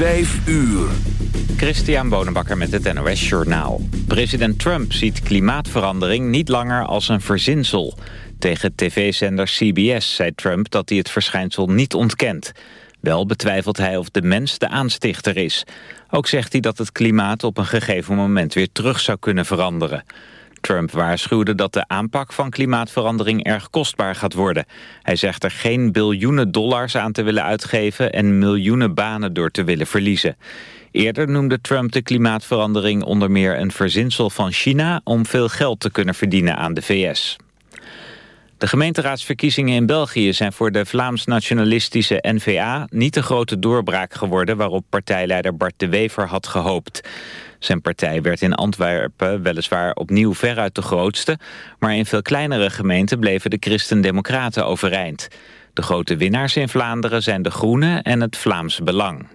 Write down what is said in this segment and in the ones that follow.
Vijf uur. Christian Bonenbakker met het NOS Journaal. President Trump ziet klimaatverandering niet langer als een verzinsel. Tegen tv-zender CBS zei Trump dat hij het verschijnsel niet ontkent. Wel betwijfelt hij of de mens de aanstichter is. Ook zegt hij dat het klimaat op een gegeven moment weer terug zou kunnen veranderen. Trump waarschuwde dat de aanpak van klimaatverandering erg kostbaar gaat worden. Hij zegt er geen biljoenen dollars aan te willen uitgeven en miljoenen banen door te willen verliezen. Eerder noemde Trump de klimaatverandering onder meer een verzinsel van China om veel geld te kunnen verdienen aan de VS. De gemeenteraadsverkiezingen in België zijn voor de Vlaams-nationalistische N-VA niet de grote doorbraak geworden waarop partijleider Bart de Wever had gehoopt. Zijn partij werd in Antwerpen weliswaar opnieuw veruit de grootste... maar in veel kleinere gemeenten bleven de Christen-Democraten overeind. De grote winnaars in Vlaanderen zijn de Groenen en het Vlaams Belang.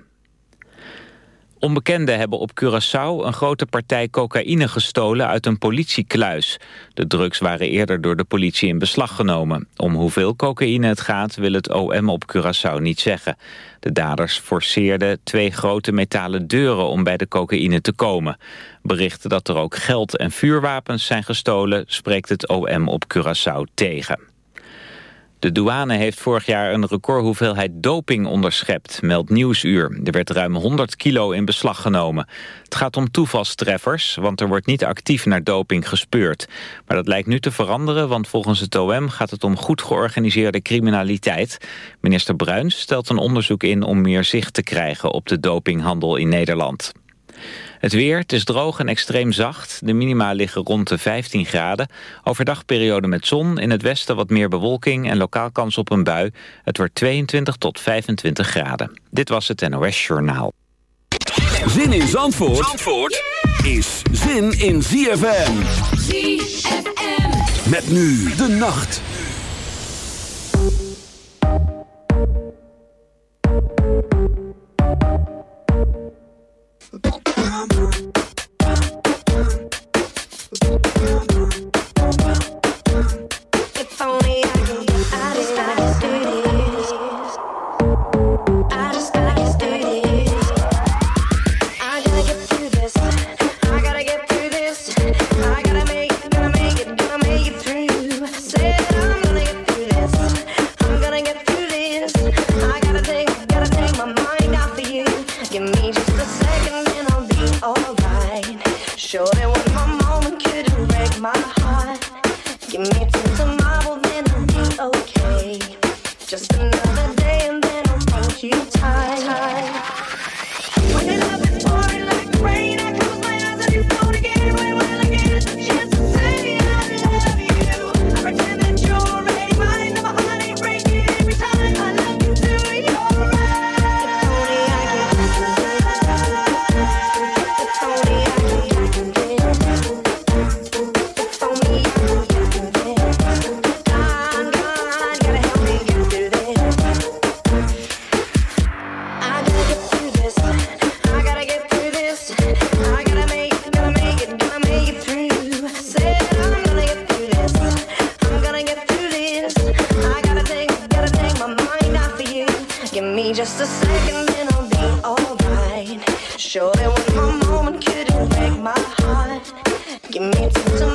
Onbekenden hebben op Curaçao een grote partij cocaïne gestolen uit een politiekluis. De drugs waren eerder door de politie in beslag genomen. Om hoeveel cocaïne het gaat wil het OM op Curaçao niet zeggen. De daders forceerden twee grote metalen deuren om bij de cocaïne te komen. Berichten dat er ook geld en vuurwapens zijn gestolen spreekt het OM op Curaçao tegen. De douane heeft vorig jaar een recordhoeveelheid doping onderschept, meldt Nieuwsuur. Er werd ruim 100 kilo in beslag genomen. Het gaat om toevalstreffers, want er wordt niet actief naar doping gespeurd. Maar dat lijkt nu te veranderen, want volgens het OM gaat het om goed georganiseerde criminaliteit. Minister Bruins stelt een onderzoek in om meer zicht te krijgen op de dopinghandel in Nederland. Het weer, het is droog en extreem zacht. De minima liggen rond de 15 graden. Overdag periode met zon, in het westen wat meer bewolking... en lokaal kans op een bui. Het wordt 22 tot 25 graden. Dit was het NOS Journaal. Zin in Zandvoort, Zandvoort is zin in ZFM. ZFM. Met nu de nacht. mine. That when my moment couldn't break my heart, give me to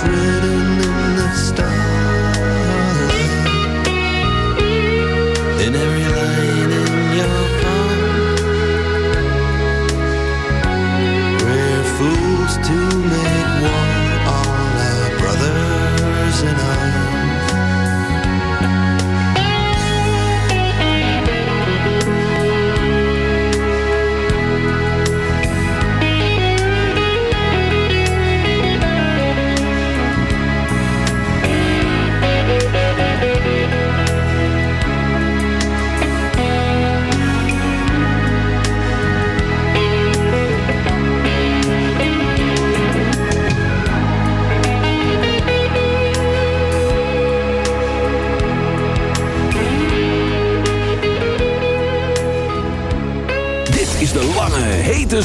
It's written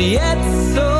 yet so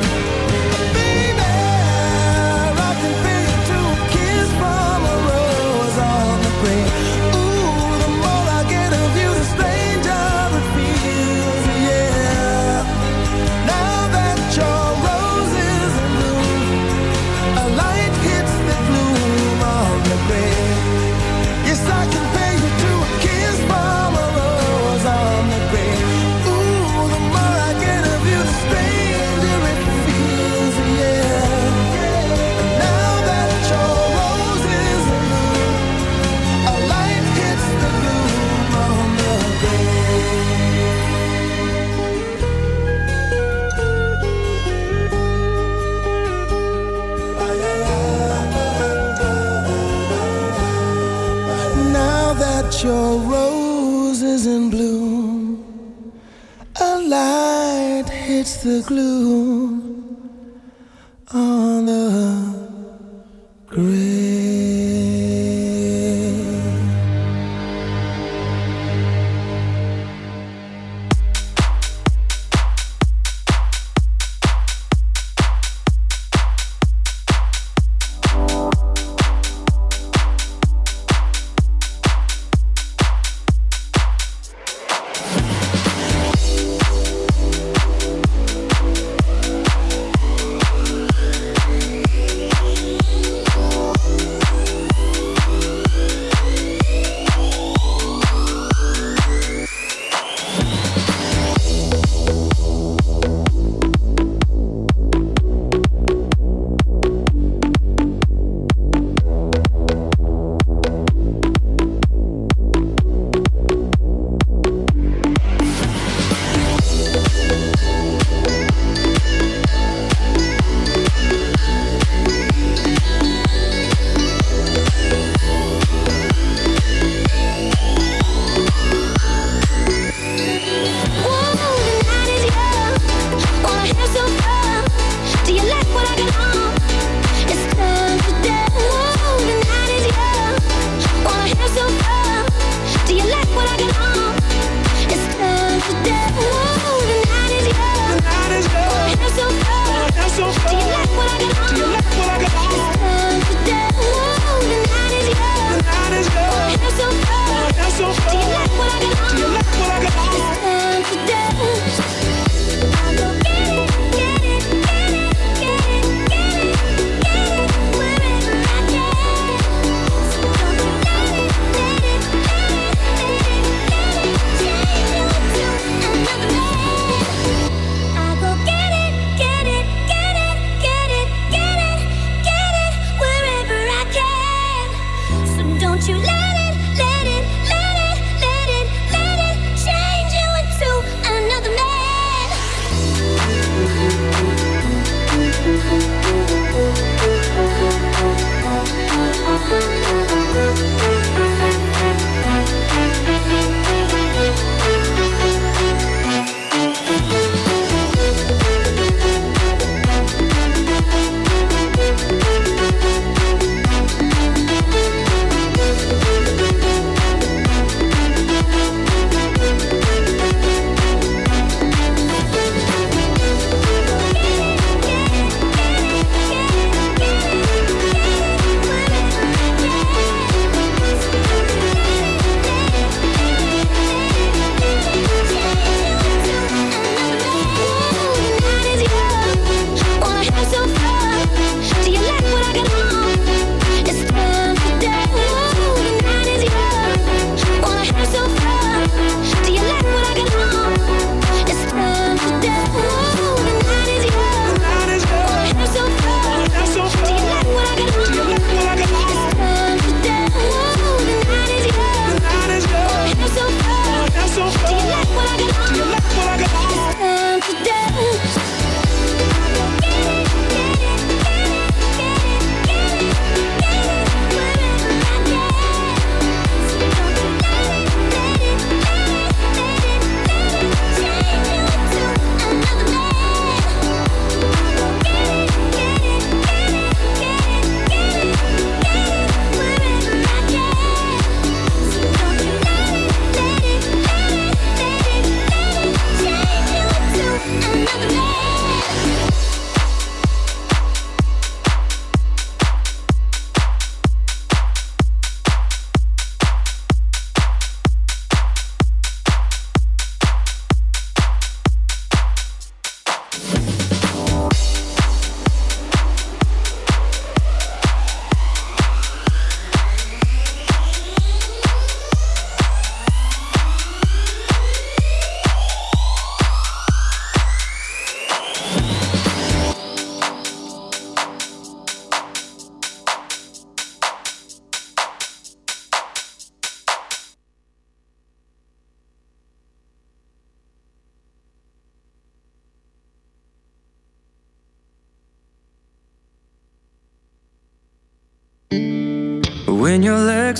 Light hits the gloom on the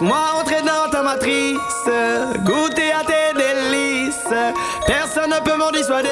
Moi entrer dans ta matrice, goûter à tes délices. Personne ne peut m'en dissuader.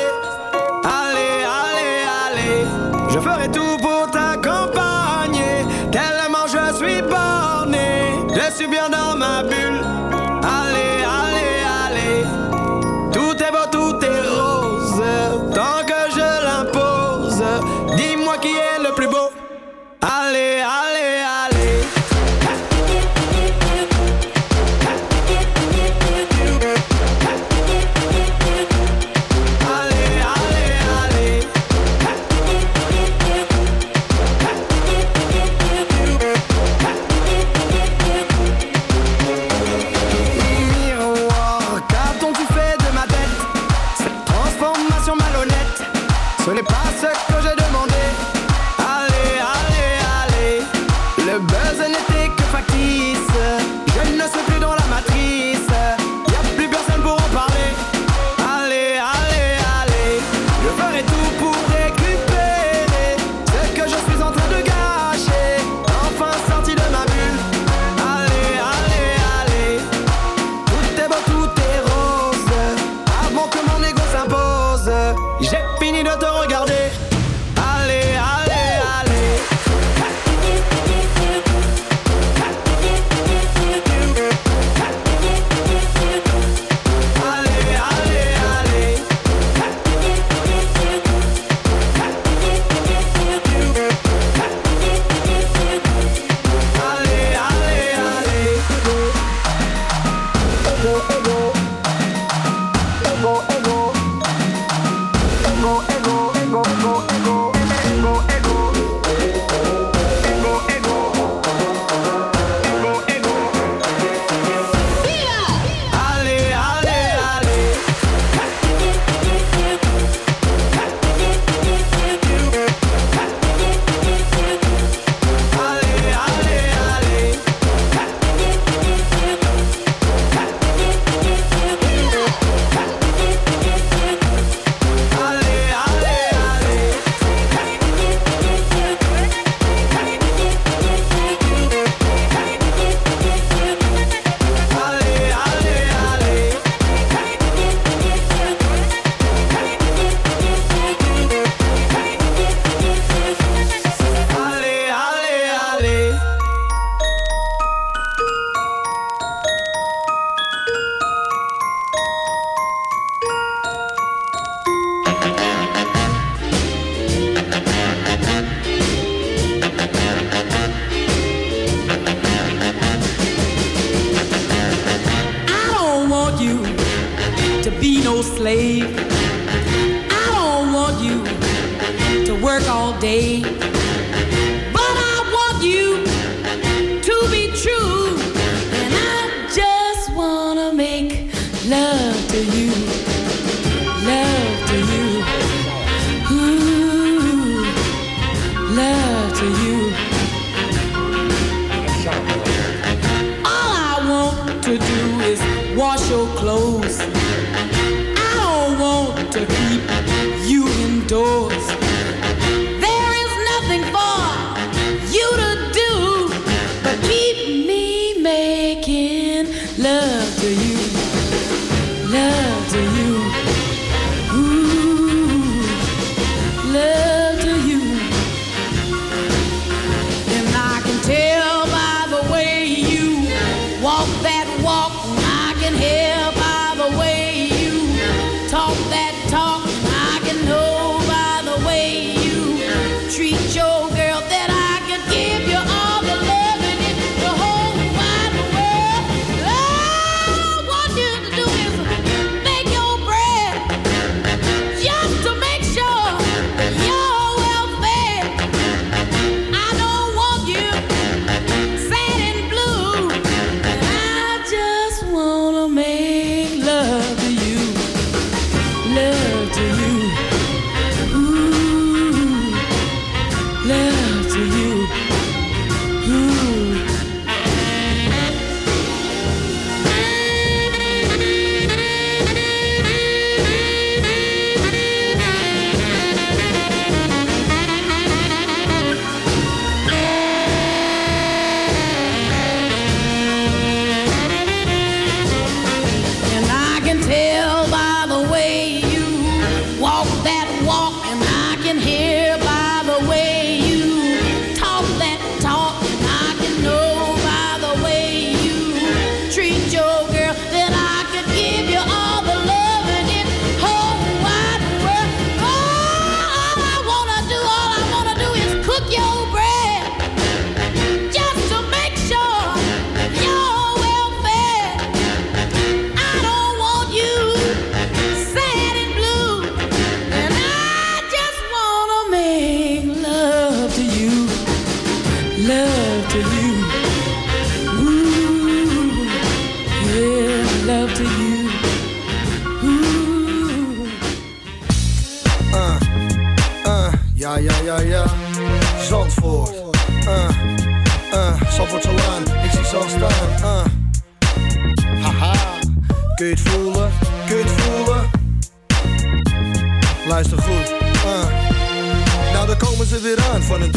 Ja, ja. Zandvoort. Uh, uh, Zandvoortselaan. Ik zie al staan. Uh. Haha. Kun je het voelen?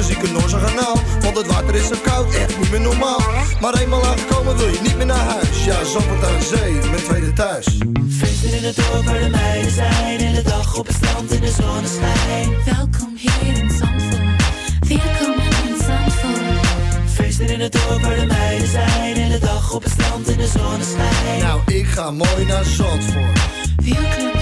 zie ik een Noorse kanaal Want het water is zo koud, echt niet meer normaal Maar eenmaal aangekomen wil je niet meer naar huis Ja, Zandvoort aan zee, mijn tweede thuis Feesten in het dorp waar de meiden zijn. In de dag op het strand in de zonneschijn. Welkom hier in Zandvoort. Welkom in Zandvoort. Feesten in het dorp waar de meiden zijn. In de dag op het strand in de zonneschijn. Nou, ik ga mooi naar Zandvoort Welkom.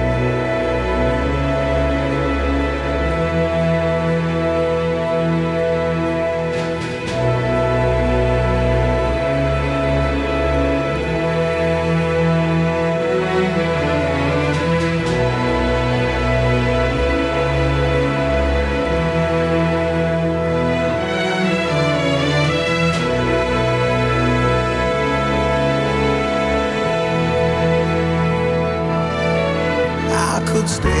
would stay.